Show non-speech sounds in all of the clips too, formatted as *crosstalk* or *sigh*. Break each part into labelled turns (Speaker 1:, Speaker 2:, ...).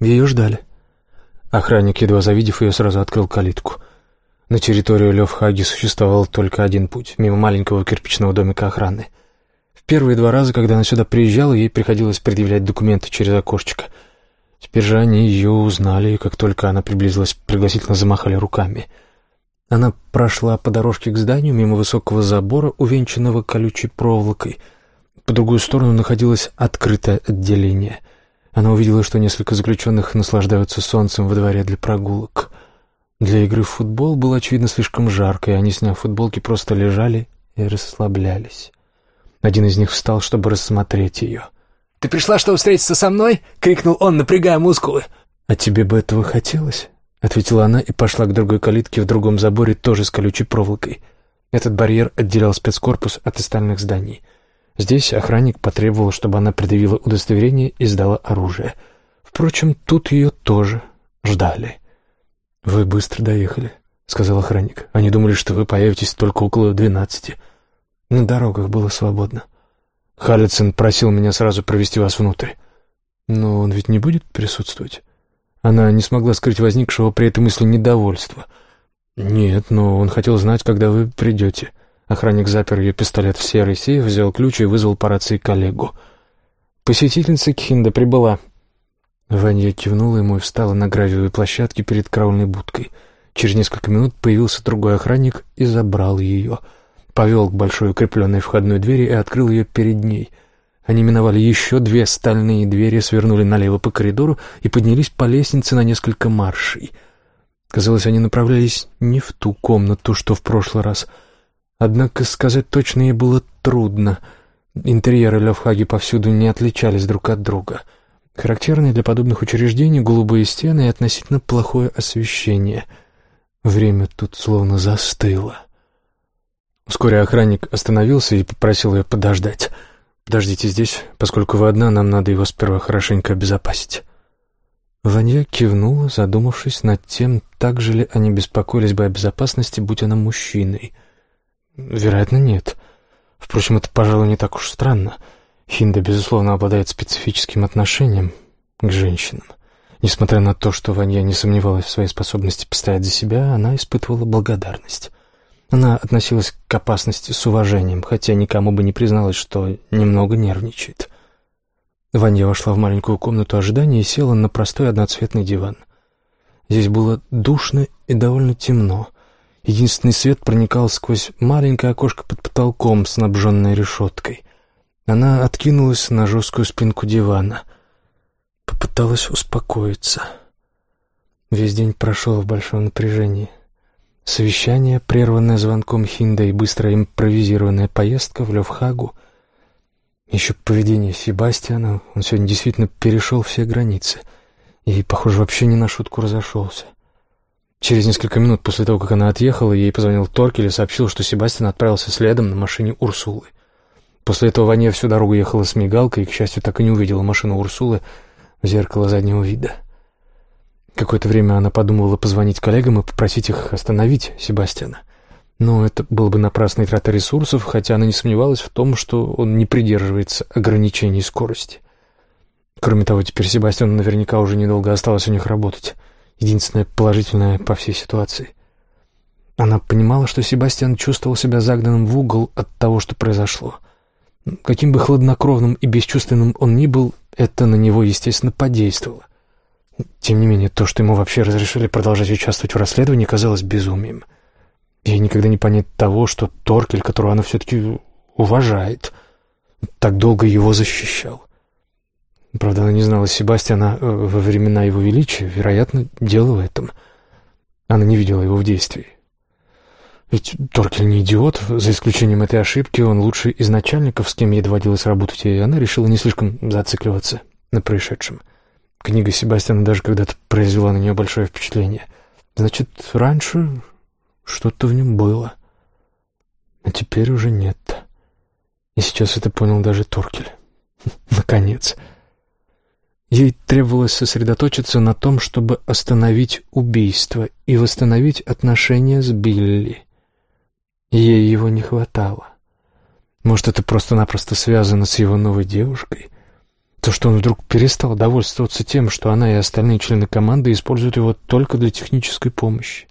Speaker 1: Ее ждали. Охранник, едва завидев ее, сразу открыл калитку. На территорию Левхаги существовал только один путь — мимо маленького кирпичного домика охраны. В первые два раза, когда она сюда приезжала, ей приходилось предъявлять документы через окошечко. Теперь же они ее узнали, и как только она приблизилась, пригласительно замахали руками. Она прошла по дорожке к зданию мимо высокого забора, увенчанного колючей проволокой. По другую сторону находилось открытое отделение. Она увидела, что несколько заключенных наслаждаются солнцем во дворе для прогулок. Для игры в футбол было, очевидно, слишком жарко, и они, сняв футболки, просто лежали и расслаблялись. Один из них встал, чтобы рассмотреть ее.
Speaker 2: «Ты пришла, чтобы встретиться со мной?» — крикнул он, напрягая мускулы.
Speaker 1: «А тебе бы этого хотелось?» — ответила она и пошла к другой калитке в другом заборе, тоже с колючей проволокой. Этот барьер отделял спецкорпус от остальных зданий. Здесь охранник потребовал, чтобы она предъявила удостоверение и сдала оружие. Впрочем, тут ее тоже ждали. «Вы быстро доехали», — сказал охранник. «Они думали, что вы появитесь только около двенадцати. На дорогах было свободно. Халлицин просил меня сразу провести вас внутрь. Но он ведь не будет присутствовать?» Она не смогла скрыть возникшего при этой мысли недовольства. «Нет, но он хотел знать, когда вы придете». Охранник запер ее пистолет в серый сейф, взял ключ и вызвал по рации коллегу. «Посетительница Кхинда прибыла», Ваня кивнула ему и встала на гравиевой площадке перед караульной будкой. Через несколько минут появился другой охранник и забрал ее. Повел к большой укрепленной входной двери и открыл ее перед ней. Они миновали еще две стальные двери, свернули налево по коридору и поднялись по лестнице на несколько маршей. Казалось, они направлялись не в ту комнату, что в прошлый раз. Однако сказать точно ей было трудно. Интерьеры Левхаги повсюду не отличались друг от друга — Характерные для подобных учреждений голубые стены и относительно плохое освещение. Время тут словно застыло. Вскоре охранник остановился и попросил ее подождать. «Подождите здесь, поскольку вы одна, нам надо его сперва хорошенько обезопасить». Ваня кивнула, задумавшись над тем, так же ли они беспокоились бы о безопасности, будь она мужчиной. «Вероятно, нет. Впрочем, это, пожалуй, не так уж странно». Хинда, безусловно, обладает специфическим отношением к женщинам. Несмотря на то, что Ванья не сомневалась в своей способности постоять за себя, она испытывала благодарность. Она относилась к опасности с уважением, хотя никому бы не призналась, что немного нервничает. Ванья вошла в маленькую комнату ожидания и села на простой одноцветный диван. Здесь было душно и довольно темно. Единственный свет проникал сквозь маленькое окошко под потолком, снабженное решеткой. Она откинулась на жесткую спинку дивана. Попыталась успокоиться. Весь день прошел в большом напряжении. Совещание, прерванное звонком Хинда и быстро импровизированная поездка в Левхагу. Еще поведение Себастьяна. Он сегодня действительно перешел все границы. И, похоже, вообще не на шутку разошелся. Через несколько минут после того, как она отъехала, ей позвонил Торкель и сообщил, что Себастьян отправился следом на машине Урсулы. После этого Ваня всю дорогу ехала с мигалкой и, к счастью, так и не увидела машину Урсулы в зеркало заднего вида. Какое-то время она подумывала позвонить коллегам и попросить их остановить Себастьяна. Но это было бы напрасной тратой ресурсов, хотя она не сомневалась в том, что он не придерживается ограничений скорости. Кроме того, теперь Себастьяну наверняка уже недолго осталось у них работать. Единственное положительное по всей ситуации. Она понимала, что Себастьян чувствовал себя загнанным в угол от того, что произошло — Каким бы хладнокровным и бесчувственным он ни был, это на него, естественно, подействовало. Тем не менее, то, что ему вообще разрешили продолжать участвовать в расследовании, казалось безумием. Ей никогда не понять того, что Торкель, которого она все-таки уважает, так долго его защищал. Правда, она не знала Себастьяна э, во времена его величия, вероятно, дело в этом. Она не видела его в действии. Ведь Торкель не идиот, за исключением этой ошибки, он лучший из начальников, с кем ей доводилось работать, и она решила не слишком зацикливаться на происшедшем. Книга Себастьяна даже когда-то произвела на нее большое впечатление. Значит, раньше что-то в нем было, а теперь уже нет. И сейчас это понял даже Торкель. *laughs* Наконец. Ей требовалось сосредоточиться на том, чтобы остановить убийство и восстановить отношения с Билли. Ей его не хватало. Может, это просто-напросто связано с его новой девушкой? То, что он вдруг перестал довольствоваться тем, что она и остальные члены команды используют его только для технической помощи.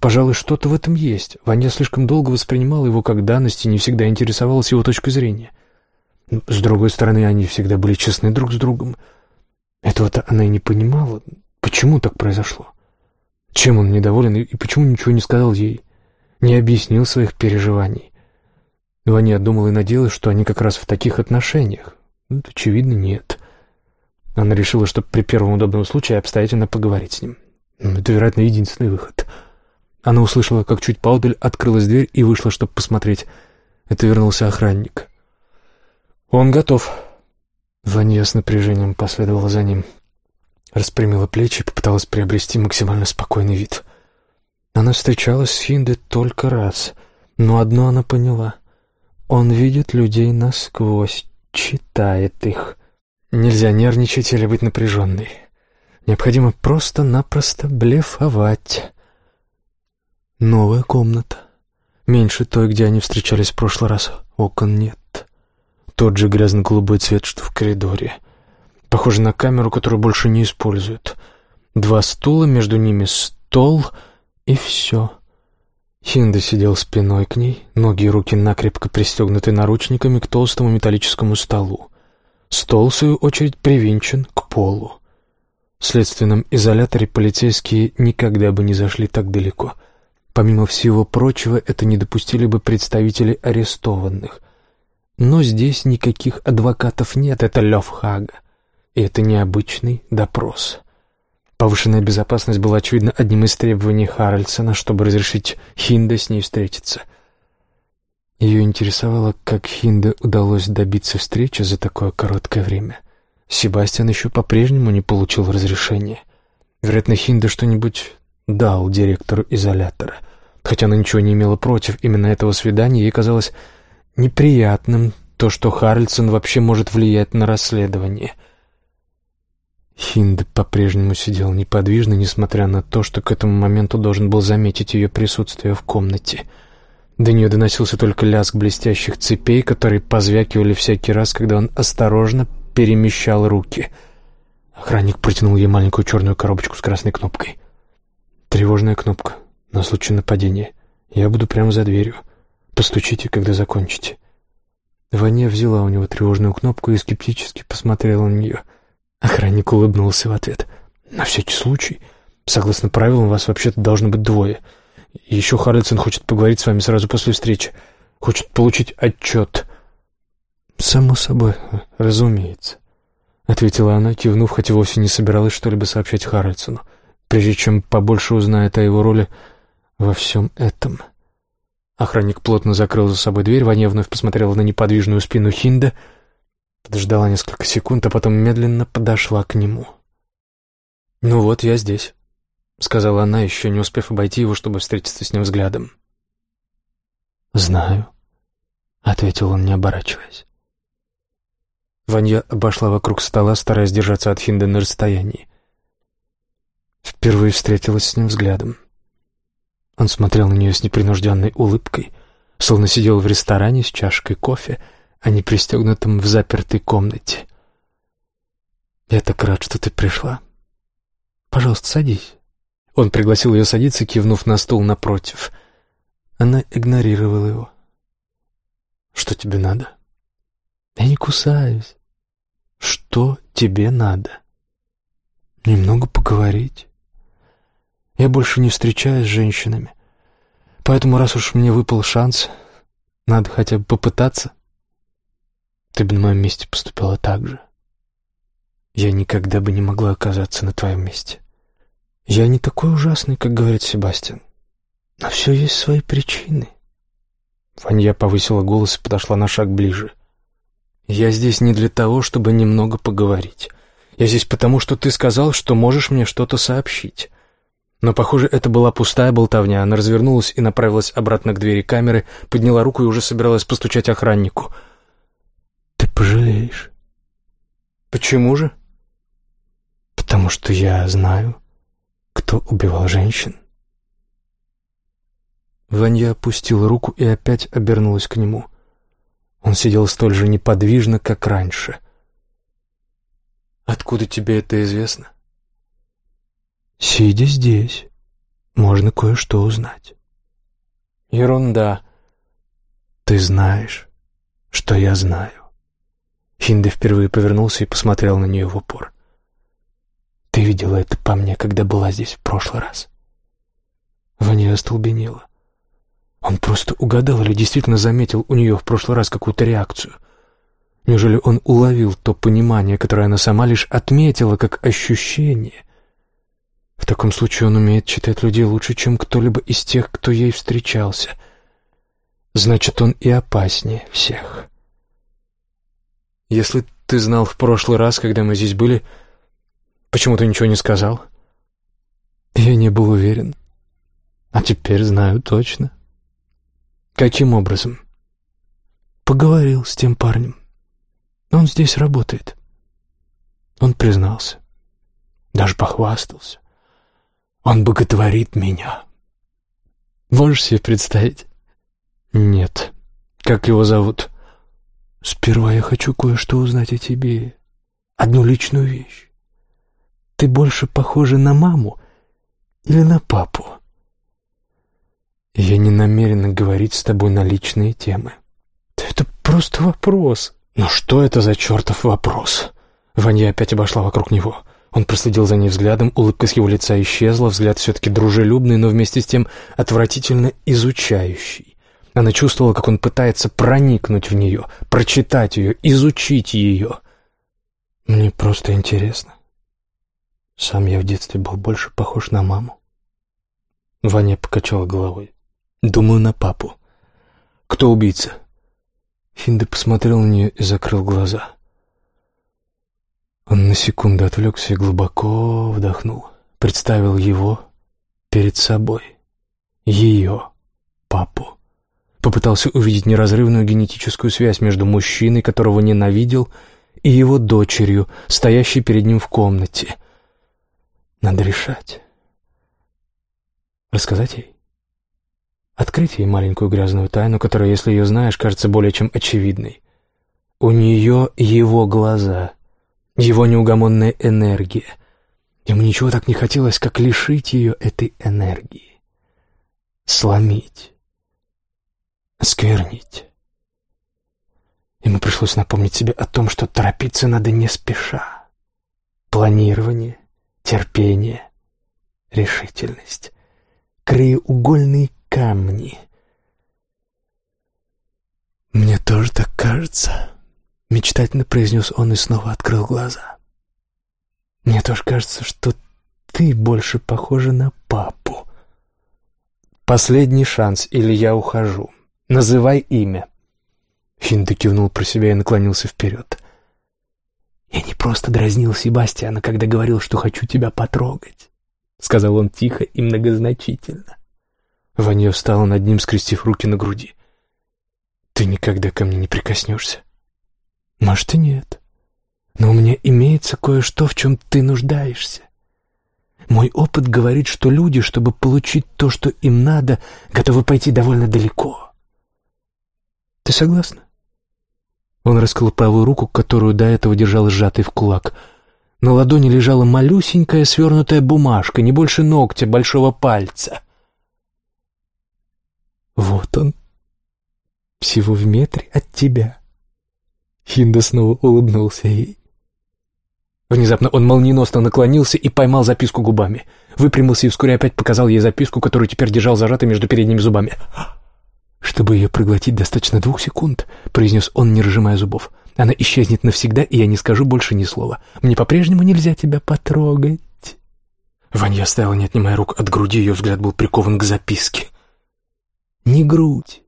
Speaker 1: Пожалуй, что-то в этом есть. Ваня слишком долго воспринимала его как данность и не всегда интересовалась его точкой зрения. С другой стороны, они всегда были честны друг с другом. Этого-то она и не понимала. Почему так произошло? Чем он недоволен и почему ничего не сказал ей? Не объяснил своих переживаний. Ваня думала и надеялась, что они как раз в таких отношениях. Ну, очевидно, нет. Она решила, что при первом удобном случае обстоятельно поговорить с ним. Это, вероятно, единственный выход. Она услышала, как чуть поодаль открылась дверь и вышла, чтобы посмотреть. Это вернулся охранник. «Он готов». Ваня с напряжением последовала за ним. Распрямила плечи и попыталась приобрести максимально спокойный вид. Она встречалась с Хинде только раз, но одно она поняла. Он видит людей насквозь, читает их. Нельзя нервничать или быть напряженной. Необходимо просто-напросто блефовать. Новая комната. Меньше той, где они встречались в прошлый раз. Окон нет. Тот же грязно-голубой цвет, что в коридоре. Похоже на камеру, которую больше не используют. Два стула, между ними стол и все. Хинда сидел спиной к ней, ноги и руки накрепко пристегнуты наручниками к толстому металлическому столу. Стол, в свою очередь, привинчен к полу. В следственном изоляторе полицейские никогда бы не зашли так далеко. Помимо всего прочего, это не допустили бы представители арестованных. Но здесь никаких адвокатов нет, это Лёвхага. И это необычный допрос. Повышенная безопасность была, очевидно, одним из требований Харальдсона, чтобы разрешить Хинде с ней встретиться. Ее интересовало, как Хинде удалось добиться встречи за такое короткое время. Себастьян еще по-прежнему не получил разрешения. Вероятно, Хинде что-нибудь дал директору изолятора. Хотя она ничего не имела против именно этого свидания, ей казалось неприятным то, что Харальдсон вообще может влиять на расследование — Хинд по-прежнему сидел неподвижно, несмотря на то, что к этому моменту должен был заметить ее присутствие в комнате. До нее доносился только лязг блестящих цепей, которые позвякивали всякий раз, когда он осторожно перемещал руки. Охранник протянул ей маленькую черную коробочку с красной кнопкой. «Тревожная кнопка. На случай нападения. Я буду прямо за дверью. Постучите, когда закончите». Ваня взяла у него тревожную кнопку и скептически посмотрела на нее — Охранник улыбнулся в ответ. «На всякий случай. Согласно правилам, вас вообще-то должно быть двое. Еще Харлисон хочет поговорить с вами сразу после встречи. Хочет получить отчет». «Само собой, разумеется», — ответила она, кивнув, хотя вовсе не собиралась что-либо сообщать Харальдсону, прежде чем побольше узнает о его роли во всем этом. Охранник плотно закрыл за собой дверь, Ваня вновь посмотрела на неподвижную спину Хинда — Подождала несколько секунд, а потом медленно подошла к нему. «Ну вот, я здесь», — сказала она, еще не успев обойти его, чтобы встретиться с ним взглядом. «Знаю», — ответил он, не оборачиваясь. Ванья обошла вокруг стола, стараясь держаться от Хинда на расстоянии. Впервые встретилась с ним взглядом. Он смотрел на нее с непринужденной улыбкой, словно сидел в ресторане с чашкой кофе — а не пристегнутым в запертой комнате. «Я так рад, что ты пришла. Пожалуйста, садись». Он пригласил ее садиться, кивнув на стул напротив. Она игнорировала его. «Что тебе надо?» «Я не кусаюсь. Что тебе надо?» «Немного поговорить. Я больше не встречаюсь с женщинами. Поэтому, раз уж мне выпал шанс, надо хотя бы попытаться». Ты бы на моем месте поступила так же. Я никогда бы не могла оказаться на твоем месте. Я не такой ужасный, как говорит Себастьян. Но все есть свои причины. Ванья повысила голос и подошла на шаг ближе. «Я здесь не для того, чтобы немного поговорить. Я здесь потому, что ты сказал, что можешь мне что-то сообщить». Но, похоже, это была пустая болтовня. Она развернулась и направилась обратно к двери камеры, подняла руку и уже собиралась постучать охраннику — ты пожалеешь. Почему же? Потому что я знаю, кто убивал женщин. Ванья опустила руку и опять обернулась к нему. Он сидел столь же неподвижно, как раньше. Откуда тебе это известно?
Speaker 2: Сидя здесь, можно кое-что узнать.
Speaker 1: Ерунда.
Speaker 2: Ты знаешь, что я знаю.
Speaker 1: Хинде впервые повернулся и посмотрел на нее в упор.
Speaker 2: Ты видела это по мне, когда была здесь в прошлый раз?
Speaker 1: Ваня остолбенела.
Speaker 2: Он просто угадал или действительно заметил у нее в прошлый раз какую-то реакцию. Неужели он уловил то понимание, которое она сама лишь отметила как ощущение? В таком случае он умеет читать людей лучше, чем кто-либо из тех, кто ей встречался. Значит, он и опаснее всех.
Speaker 1: Если ты знал в прошлый раз, когда мы здесь были, почему ты ничего не сказал?
Speaker 2: Я не был уверен. А теперь знаю точно.
Speaker 1: Каким образом?
Speaker 2: Поговорил с тем парнем. Он здесь работает. Он признался. Даже похвастался. Он боготворит меня.
Speaker 1: Можешь себе представить?
Speaker 2: Нет.
Speaker 1: Как его зовут?
Speaker 2: Сперва я хочу кое-что узнать о тебе. Одну личную вещь. Ты больше похожа на маму или на папу?
Speaker 1: Я не намерена говорить с тобой на личные темы.
Speaker 2: Это просто вопрос.
Speaker 1: Ну что это за чертов вопрос? Ваня опять обошла вокруг него. Он проследил за ней взглядом, улыбка с его лица исчезла, взгляд все-таки дружелюбный, но вместе с тем отвратительно изучающий. Она чувствовала, как он пытается проникнуть в нее, прочитать ее, изучить ее.
Speaker 2: Мне просто интересно. Сам я в детстве был больше похож на маму.
Speaker 1: Ваня покачала головой. Думаю, на папу. Кто убийца?
Speaker 2: Хинде посмотрел на нее и закрыл глаза. Он на секунду отвлекся и глубоко вдохнул. Представил его перед собой. Ее папу попытался увидеть неразрывную генетическую связь между мужчиной, которого ненавидел, и его дочерью, стоящей перед ним в комнате. Надо решать. Рассказать ей? Открыть ей маленькую грязную тайну, которая, если ее знаешь, кажется более чем очевидной. У нее его глаза, его неугомонная энергия. Ему ничего так не хотелось, как лишить ее этой энергии. Сломить осквернить. Ему пришлось напомнить себе о том, что торопиться надо не спеша. Планирование, терпение, решительность, краеугольные камни. «Мне тоже так кажется», — мечтательно произнес он и снова открыл глаза. «Мне тоже кажется, что ты больше похожа на папу. Последний шанс, или я ухожу. Называй имя». Хинда кивнул про себя и наклонился вперед. «Я не просто дразнил Себастьяна, когда говорил, что хочу тебя потрогать», — сказал он тихо и многозначительно. Ваня встала над ним, скрестив руки на груди. «Ты никогда ко мне не прикоснешься?» «Может, и нет. Но у меня имеется кое-что, в чем ты нуждаешься. Мой опыт говорит, что люди, чтобы получить то, что им надо, готовы пойти довольно далеко. Ты согласна?» Он раскрыл правую руку, которую до этого держал сжатой в кулак. На ладони лежала малюсенькая свернутая бумажка, не больше ногтя большого пальца. «Вот он, всего в метре от тебя». Хинда снова улыбнулся ей. Внезапно он молниеносно наклонился и поймал записку губами. Выпрямился и вскоре опять показал ей записку, которую теперь держал зажатой между передними зубами. «Чтобы ее проглотить, достаточно двух секунд», — произнес он, не разжимая зубов. «Она исчезнет навсегда, и я не скажу больше ни слова. Мне по-прежнему нельзя тебя потрогать». Ванья стояла, не отнимая рук от груди, ее взгляд был прикован к записке. «Не грудь,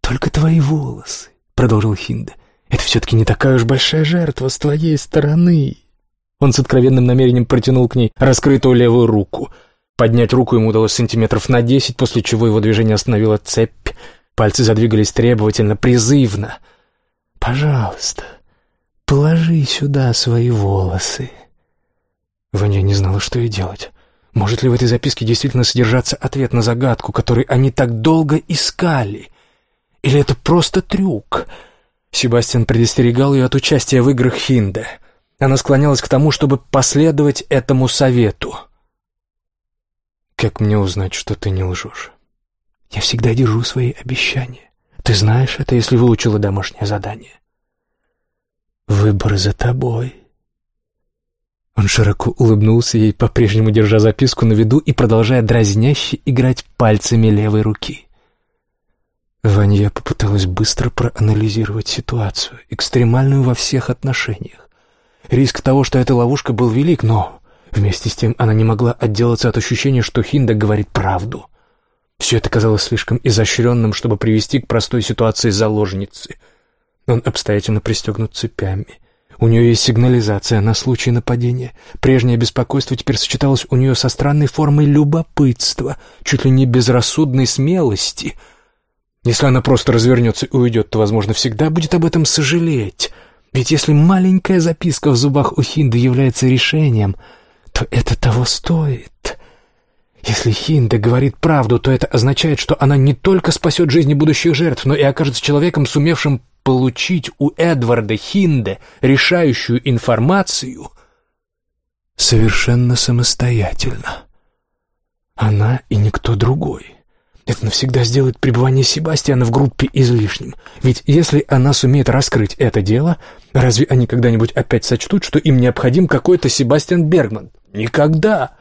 Speaker 2: только твои волосы», — продолжил Хинда. «Это все-таки не такая уж большая жертва с твоей стороны». Он с откровенным намерением протянул к ней раскрытую левую руку. Поднять руку ему удалось сантиметров на десять, после чего его движение остановила цепь, Пальцы задвигались требовательно, призывно. «Пожалуйста, положи сюда свои волосы». Ваня не знала, что ей делать. Может ли в этой записке действительно содержаться ответ на загадку, который они так долго искали? Или это просто трюк? Себастьян предостерегал ее от участия в играх Хинде.
Speaker 1: Она склонялась к тому, чтобы последовать этому совету. «Как мне узнать, что ты не лжешь?» «Я всегда держу свои обещания. Ты знаешь это, если выучила домашнее задание». «Выбор за тобой». Он широко улыбнулся ей, по-прежнему держа записку на виду и продолжая дразняще играть пальцами левой руки. Ванья попыталась быстро проанализировать ситуацию, экстремальную во всех отношениях. Риск того, что эта ловушка был велик, но вместе с тем она не могла отделаться от ощущения, что Хинда говорит правду. Все это казалось слишком изощренным, чтобы привести к простой ситуации заложницы. Он обстоятельно пристегнут цепями. У нее есть сигнализация на случай нападения. Прежнее беспокойство теперь сочеталось у нее со странной формой любопытства, чуть ли не безрассудной смелости. Если она просто развернется и уйдет, то, возможно, всегда будет об этом сожалеть. Ведь если маленькая записка в зубах у Хинды является решением, то это того стоит. Если Хинда говорит правду, то это означает, что она не только спасет жизни будущих жертв, но и окажется человеком, сумевшим получить у Эдварда Хинде решающую информацию совершенно самостоятельно. Она и никто другой. Это навсегда сделает пребывание Себастьяна в группе излишним. Ведь если она сумеет раскрыть это дело, разве они когда-нибудь опять сочтут, что им необходим какой-то Себастьян Бергман? Никогда!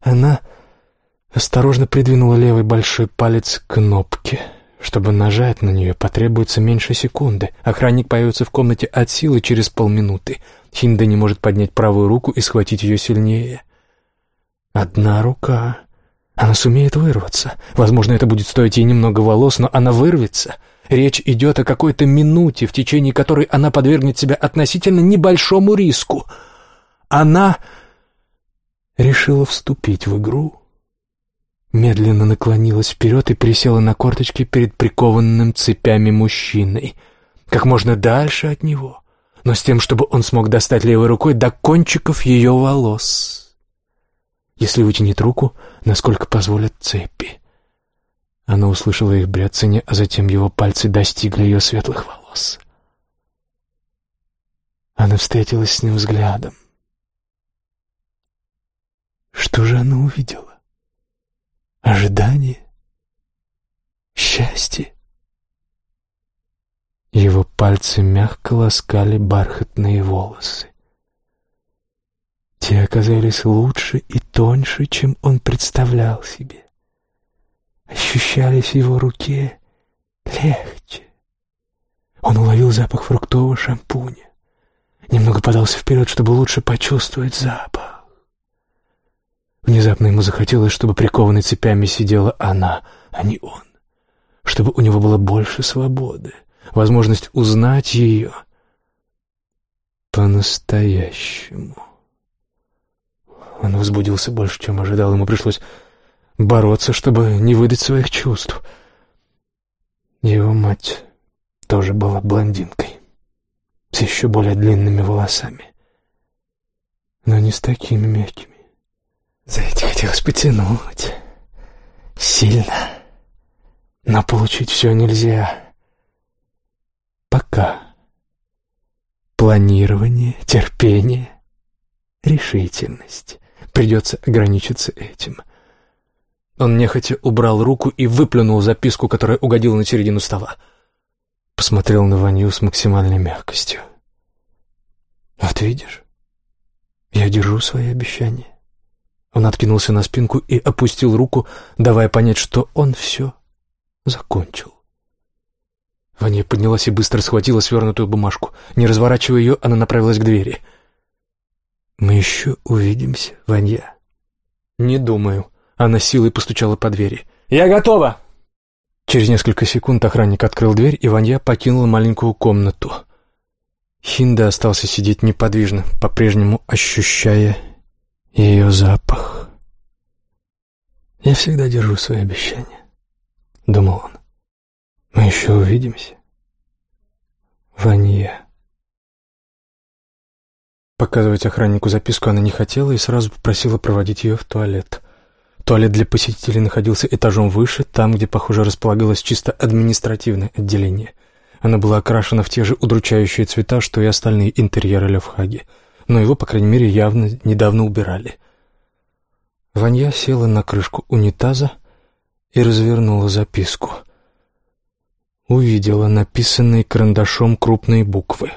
Speaker 1: Она осторожно придвинула левый большой палец к кнопке. Чтобы нажать на нее, потребуется меньше секунды. Охранник появится в комнате от силы через полминуты. Хинда не может поднять правую руку и схватить ее сильнее. Одна рука она сумеет вырваться. Возможно, это будет стоить ей немного волос, но она вырвется. Речь идет о какой-то минуте, в течение которой она подвергнет себя относительно небольшому риску. Она решила вступить в игру. Медленно наклонилась вперед и присела на корточки перед прикованным цепями мужчиной. Как можно дальше от него, но с тем, чтобы он смог достать левой рукой до кончиков ее волос если вытянет руку, насколько позволят цепи. Она услышала их бряцание, а затем его пальцы достигли ее светлых волос. Она встретилась с ним взглядом. Что же она увидела? Ожидание? Счастье? Его пальцы мягко ласкали бархатные волосы. Те оказались лучше и тоньше, чем он представлял себе. Ощущались в его руке легче. Он уловил запах фруктового шампуня. Немного подался вперед, чтобы лучше почувствовать запах. Внезапно ему захотелось, чтобы прикованной цепями сидела она, а не он. Чтобы у него было больше свободы, возможность узнать ее по-настоящему. Он возбудился больше, чем ожидал. Ему пришлось бороться, чтобы не выдать своих чувств. Его мать тоже была блондинкой, с еще более длинными волосами, но не с такими мягкими. За эти хотелось потянуть. Сильно. Но получить все нельзя. Пока. Планирование, терпение, решительность. Придется ограничиться этим. Он нехотя убрал руку и выплюнул записку, которая угодила на середину стола. Посмотрел на Ваню с максимальной мягкостью. «Вот видишь, я держу свои обещания». Он откинулся на спинку и опустил руку, давая понять, что он все закончил. Ваня поднялась и быстро схватила свернутую бумажку. Не разворачивая ее, она направилась к двери — «Мы еще увидимся, Ванья?» «Не думаю». Она силой постучала по двери. «Я готова!» Через несколько секунд охранник открыл дверь, и Ванья покинула маленькую комнату. Хинда остался сидеть неподвижно, по-прежнему ощущая ее запах. «Я всегда держу свои обещания», — думал он. «Мы еще увидимся, Ванья». Показывать охраннику записку она не хотела и сразу попросила проводить ее в туалет. Туалет для посетителей находился этажом выше, там, где, похоже, располагалось чисто административное отделение. Она была окрашена в те же удручающие цвета, что и остальные интерьеры Левхаги, но его, по крайней мере, явно недавно убирали. Ванья села на крышку унитаза и развернула записку. Увидела написанные карандашом крупные буквы.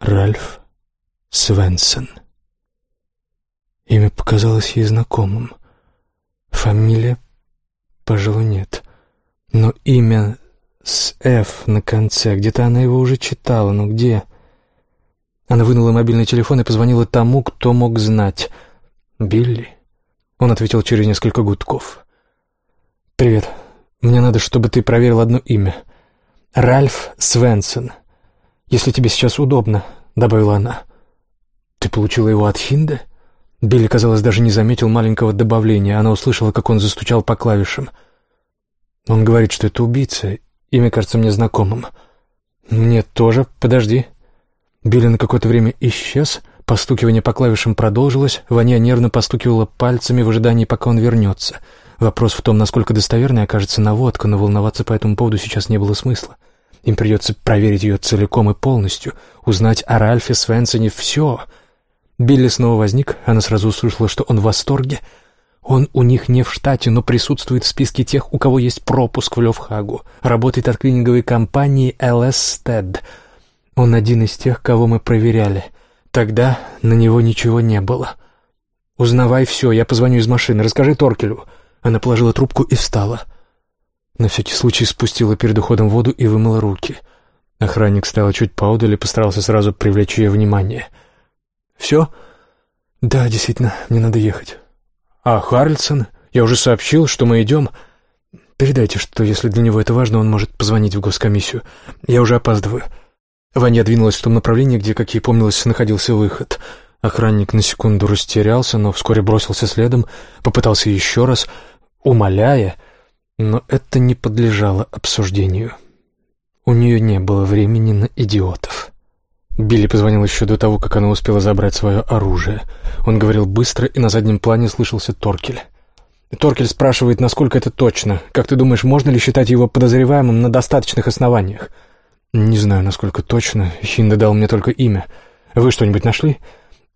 Speaker 1: Ральф Свенсон. Имя показалось ей знакомым. Фамилия, пожалуй, нет. Но имя с «Ф» на конце, где-то она его уже читала, но где? Она вынула мобильный телефон и позвонила тому, кто мог знать. «Билли?» Он ответил через несколько гудков. «Привет. Мне надо, чтобы ты проверил одно имя. Ральф Свенсон. Если тебе сейчас удобно», — добавила она. «Ты получила его от Хинда?» Билли, казалось, даже не заметил маленького добавления. Она услышала, как он застучал по клавишам. «Он говорит, что это убийца. Имя кажется мне знакомым». «Мне тоже. Подожди». Билли на какое-то время исчез. Постукивание по клавишам продолжилось. Ваня нервно постукивала пальцами в ожидании, пока он вернется. Вопрос в том, насколько достоверной окажется наводка, но волноваться по этому поводу сейчас не было смысла. Им придется проверить ее целиком и полностью, узнать о Ральфе Свенсоне все — Билли снова возник, она сразу услышала, что он в восторге. Он у них не в штате, но присутствует в списке тех, у кого есть пропуск в Левхагу. Работает от клининговой компании LS Stead. Он один из тех, кого мы проверяли. Тогда на него ничего не было. «Узнавай все, я позвоню из машины, расскажи Торкелю». Она положила трубку и встала. На всякий случай спустила перед уходом воду и вымыла руки. Охранник стоял чуть поодаль и постарался сразу привлечь ее внимание — «Все?» «Да, действительно, мне надо ехать». «А Харльсон? Я уже сообщил, что мы идем...» «Передайте, что если для него это важно, он может позвонить в госкомиссию. Я уже опаздываю». Ваня двинулась в том направлении, где, как ей помнилось, находился выход. Охранник на секунду растерялся, но вскоре бросился следом, попытался еще раз, умоляя, но это не подлежало обсуждению. У нее не было времени на идиотов. Билли позвонил еще до того, как она успела забрать свое оружие. Он говорил быстро, и на заднем плане слышался Торкель. Торкель спрашивает, насколько это точно. Как ты думаешь, можно ли считать его подозреваемым на достаточных основаниях? Не знаю, насколько точно. Хинда дал мне только имя. Вы что-нибудь нашли?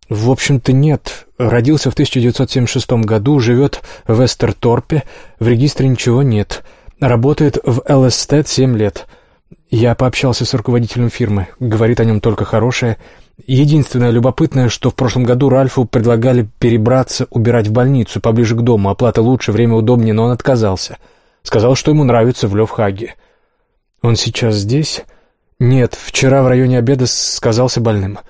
Speaker 1: В общем-то, нет. Родился в 1976 году, живет в Эстерторпе. В регистре ничего нет. Работает в ЛСТ 7 лет. Я пообщался с руководителем фирмы. Говорит о нем только хорошее. Единственное любопытное, что в прошлом году Ральфу предлагали перебраться, убирать в больницу, поближе к дому. Оплата лучше, время удобнее, но он отказался. Сказал, что ему нравится в Левхаге. Он сейчас здесь? Нет, вчера в районе обеда сказался больным.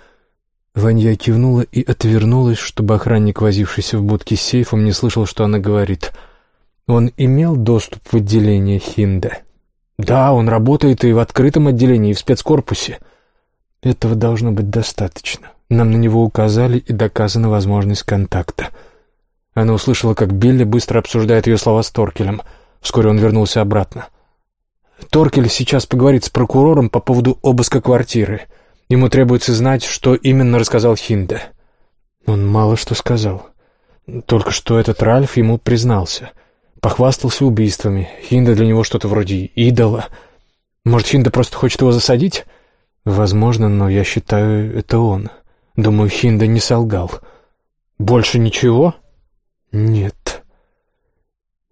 Speaker 1: Ванья кивнула и отвернулась, чтобы охранник, возившийся в будке с сейфом, не слышал, что она говорит. Он имел доступ в отделение Хинда. Да, он работает и в открытом отделении, и в спецкорпусе. Этого должно быть достаточно. Нам на него указали и доказана возможность контакта. Она услышала, как Билли быстро обсуждает ее слова с Торкелем. Вскоре он вернулся обратно. Торкель сейчас поговорит с прокурором по поводу обыска квартиры. Ему требуется знать, что именно рассказал Хинде. Он мало что сказал. Только что этот Ральф ему признался — Похвастался убийствами. Хинда для него что-то вроде идола. Может, Хинда просто хочет его засадить? Возможно, но я считаю, это он. Думаю, Хинда не солгал. Больше ничего? Нет.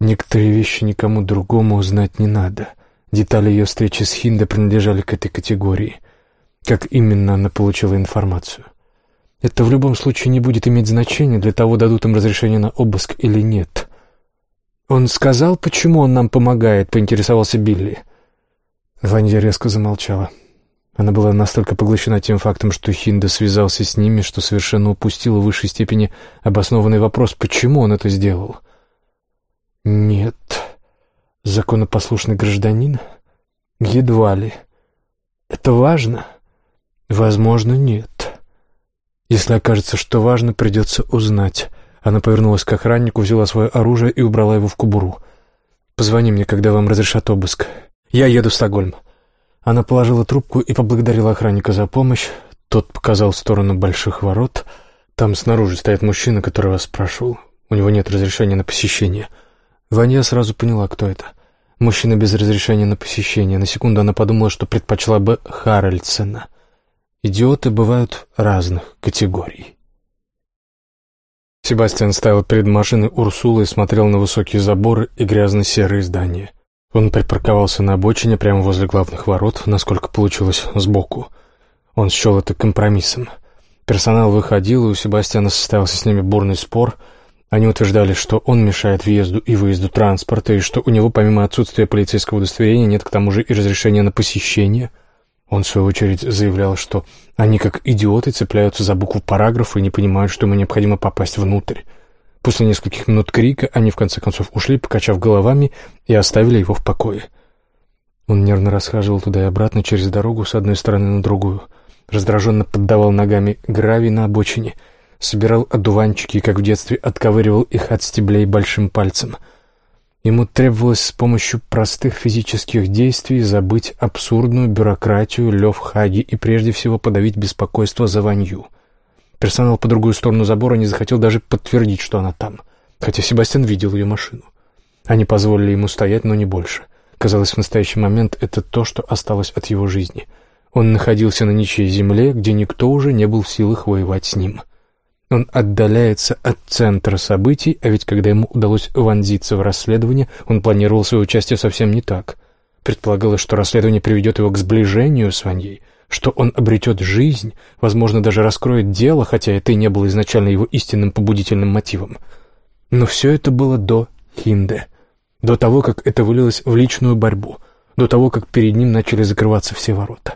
Speaker 1: Некоторые вещи никому другому узнать не надо. Детали ее встречи с Хинда принадлежали к этой категории. Как именно она получила информацию? Это в любом случае не будет иметь значения, для того, дадут им разрешение на обыск или нет. «Он сказал, почему он нам помогает?» — поинтересовался Билли. Ваня резко замолчала. Она была настолько поглощена тем фактом, что Хинда связался с ними, что совершенно упустила в высшей степени обоснованный вопрос, почему он это сделал. «Нет. Законопослушный гражданин? Едва ли. Это важно? Возможно, нет. Если окажется, что важно, придется узнать». Она повернулась к охраннику, взяла свое оружие и убрала его в кубуру. «Позвони мне, когда вам разрешат обыск. Я еду в Стокгольм». Она положила трубку и поблагодарила охранника за помощь. Тот показал в сторону больших ворот. Там снаружи стоит мужчина, который вас спрашивал. У него нет разрешения на посещение. Ваня сразу поняла, кто это. Мужчина без разрешения на посещение. На секунду она подумала, что предпочла бы Харальдсена. Идиоты бывают разных категорий. Себастьян стоял перед машиной Урсулы и смотрел на высокие заборы и грязно-серые здания. Он припарковался на обочине прямо возле главных ворот, насколько получилось сбоку. Он счел это компромиссом. Персонал выходил, и у Себастьяна состоялся с ними бурный спор. Они утверждали, что он мешает въезду и выезду транспорта, и что у него помимо отсутствия полицейского удостоверения нет к тому же и разрешения на посещение – он, в свою очередь, заявлял, что они, как идиоты, цепляются за букву параграфа и не понимают, что ему необходимо попасть внутрь. После нескольких минут крика они, в конце концов, ушли, покачав головами, и оставили его в покое. Он нервно расхаживал туда и обратно через дорогу с одной стороны на другую, раздраженно поддавал ногами гравий на обочине, собирал одуванчики и, как в детстве, отковыривал их от стеблей большим пальцем — Ему требовалось с помощью простых физических действий забыть абсурдную бюрократию Лев Хаги и прежде всего подавить беспокойство за Ванью. Персонал по другую сторону забора не захотел даже подтвердить, что она там, хотя Себастьян видел ее машину. Они позволили ему стоять, но не больше. Казалось, в настоящий момент это то, что осталось от его жизни. Он находился на ничьей земле, где никто уже не был в силах воевать с ним. — он отдаляется от центра событий, а ведь когда ему удалось вонзиться в расследование, он планировал свое участие совсем не так. Предполагалось, что расследование приведет его к сближению с Ваньей, что он обретет жизнь, возможно, даже раскроет дело, хотя это и не было изначально его истинным побудительным мотивом. Но все это было до Хинде, до того, как это вылилось в личную борьбу, до того, как перед ним начали закрываться все ворота.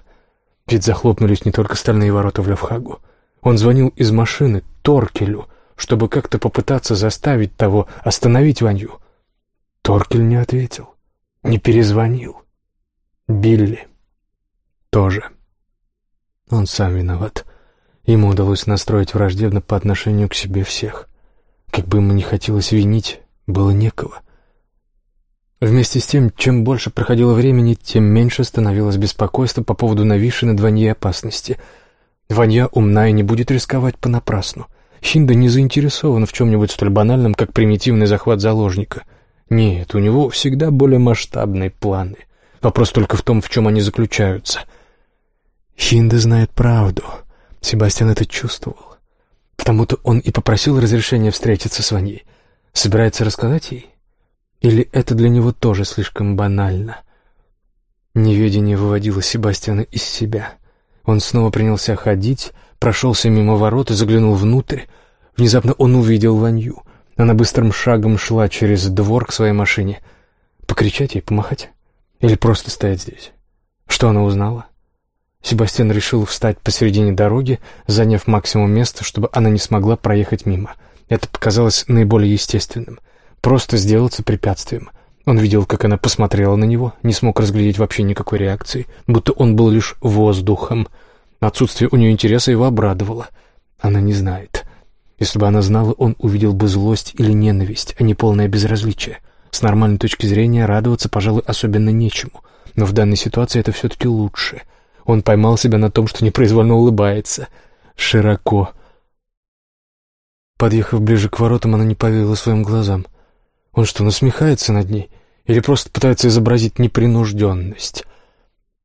Speaker 1: Ведь захлопнулись не только стальные ворота в Левхагу. Он звонил из машины Торкелю, чтобы как-то попытаться заставить того остановить Ванью. Торкель не ответил, не перезвонил. Билли тоже. Он сам виноват. Ему удалось настроить враждебно по отношению к себе всех. Как бы ему не хотелось винить, было некого. Вместе с тем, чем больше проходило времени, тем меньше становилось беспокойство по поводу нависшей над Ваньей опасности — Ванья умна и не будет рисковать понапрасну. Хинда не заинтересован в чем-нибудь столь банальном, как примитивный захват заложника. Нет, у него всегда более масштабные планы. Вопрос только в том, в чем они заключаются. Хинда знает правду. Себастьян это чувствовал. Потому-то он и попросил разрешения встретиться с Ваньей. Собирается рассказать ей? Или это для него тоже слишком банально? Неведение выводило Себастьяна из себя — он снова принялся ходить, прошелся мимо ворот и заглянул внутрь. Внезапно он увидел Ванью. Она быстрым шагом шла через двор к своей машине. Покричать ей, помахать? Или просто стоять здесь? Что она узнала? Себастьян решил встать посередине дороги, заняв максимум места, чтобы она не смогла проехать мимо. Это показалось наиболее естественным. Просто сделаться препятствием. Он видел, как она посмотрела на него, не смог разглядеть вообще никакой реакции, будто он был лишь воздухом. Отсутствие у нее интереса его обрадовало. Она не знает. Если бы она знала, он увидел бы злость или ненависть, а не полное безразличие. С нормальной точки зрения радоваться, пожалуй, особенно нечему. Но в данной ситуации это все-таки лучше. Он поймал себя на том, что непроизвольно улыбается. Широко. Подъехав ближе к воротам, она не поверила своим глазам. Он что, насмехается над ней? Или просто пытается изобразить непринужденность.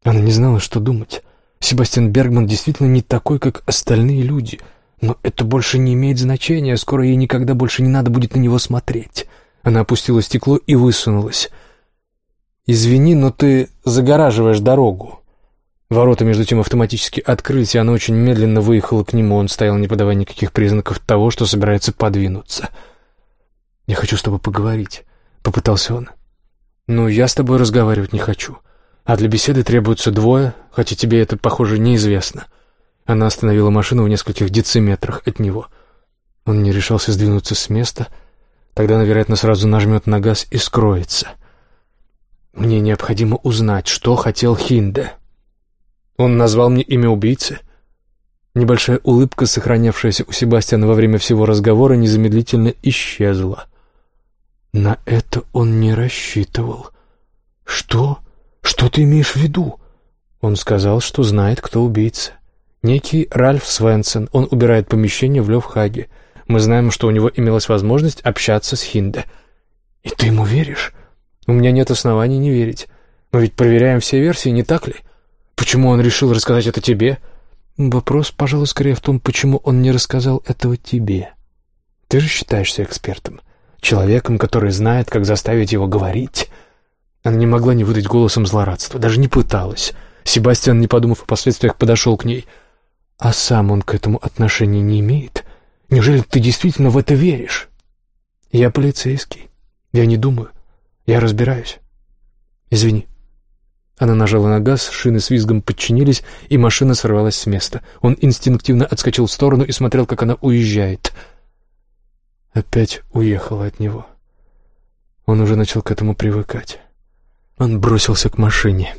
Speaker 1: Она не знала, что думать. Себастьян Бергман действительно не такой, как остальные люди. Но это больше не имеет значения, скоро ей никогда больше не надо будет на него смотреть. Она опустила стекло и высунулась. «Извини, но ты загораживаешь дорогу». Ворота, между тем, автоматически открылись, и она очень медленно выехала к нему. Он стоял, не подавая никаких признаков того, что собирается подвинуться. «Я хочу с тобой поговорить», — попытался он. «Ну, я с тобой разговаривать не хочу. А для беседы требуется двое, хотя тебе это, похоже, неизвестно». Она остановила машину в нескольких дециметрах от него. Он не решался сдвинуться с места. Тогда она, вероятно, сразу нажмет на газ и скроется. «Мне необходимо узнать, что хотел Хинде». «Он назвал мне имя убийцы?» Небольшая улыбка, сохранявшаяся у Себастьяна во время всего разговора, незамедлительно исчезла. На это он не рассчитывал. «Что? Что ты имеешь в виду?» Он сказал, что знает, кто убийца. Некий Ральф Свенсен. Он убирает помещение в Левхаге. Мы знаем, что у него имелась возможность общаться с Хинде. «И ты ему веришь?» У меня нет оснований не верить. Мы ведь проверяем все версии, не так ли? Почему он решил рассказать это тебе? Вопрос, пожалуй, скорее в том, почему он не рассказал этого тебе. Ты же считаешься экспертом, человеком, который знает, как заставить его говорить. Она не могла не выдать голосом злорадства, даже не пыталась. Себастьян, не подумав о последствиях, подошел к ней. А сам он к этому отношения не имеет? Неужели ты действительно в это веришь? Я полицейский. Я не думаю. Я разбираюсь. Извини. Она нажала на газ, шины с визгом подчинились, и машина сорвалась с места. Он инстинктивно отскочил в сторону и смотрел, как она уезжает. Опять уехала от него. Он уже начал к этому привыкать. Он бросился к машине.